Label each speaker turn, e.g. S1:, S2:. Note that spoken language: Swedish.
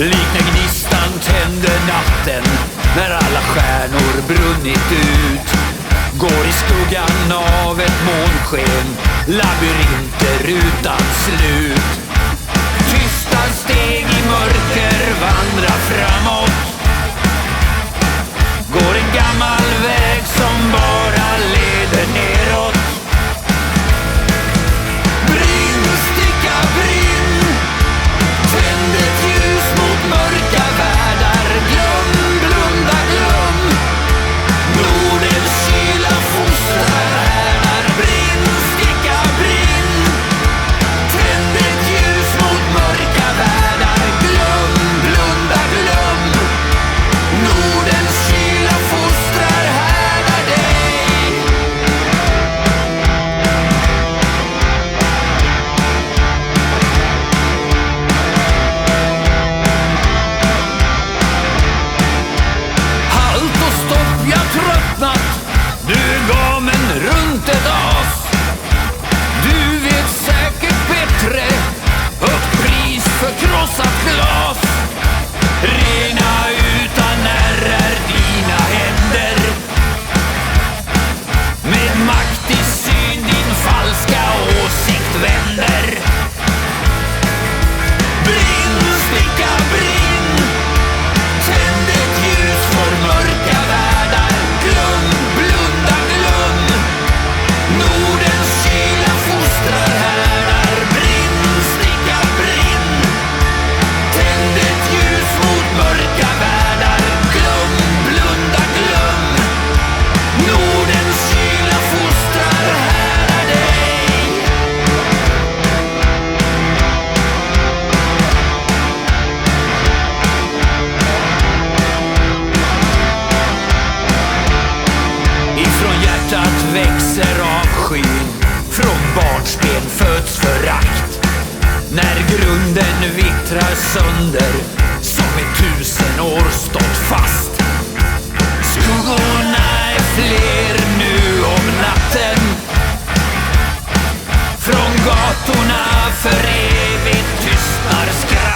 S1: Liknar gnistan tände natten när alla stjärnor brunnit ut. Går i skuggan av ett månsken, labyrinter utan slut. Uppris för krossat glas. Grunden vittrar sönder som i tusen år stått fast. Skuggorna är fler nu om natten. Från gatorna för evigt tystnar skratt.